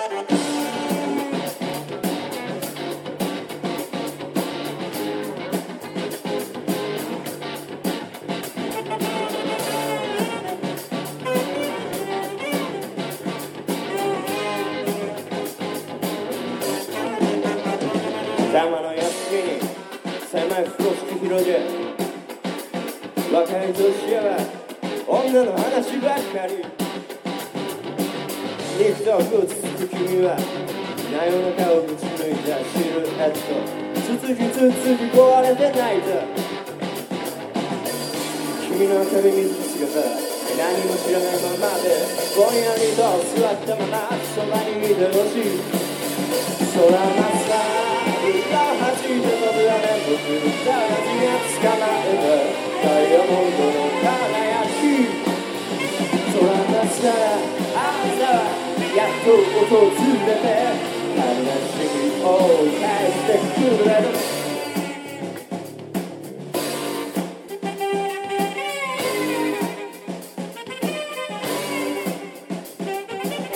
邪魔の屋敷に狭い風呂敷広げ若い年は女の話ばっかり。肉とぶつつく君は真夜中をぶち抜いたシルエット。つつきつつき壊れてないと君の赤身水姿何も知らないままでぼんやりと座ったままそばにいてほしい。空真っ青歌を弾いて飛ぶ雨僕たちが捕まえたダイヤモンドの輝き。空真っ青朝はやっと訪れて悲しみを返してくれる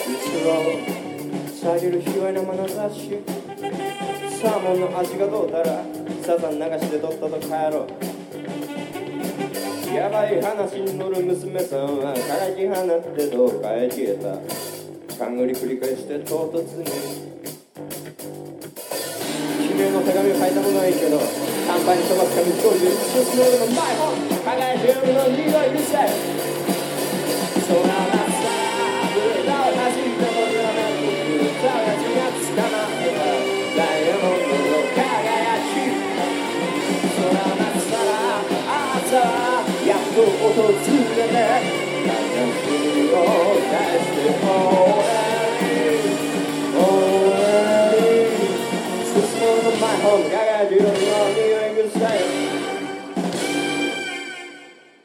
いつも下げる卑猥な眼差し。サーモンの味がどうたらサザン流してとっとと帰ろう。やばい話に乗る娘さんはからき放ってどうかへ消えた。勘繰り繰り返して唐突に。君への手紙を書いたものはいいけど乾杯に飛ばす紙一人で I gotta do you know you ain't gonna?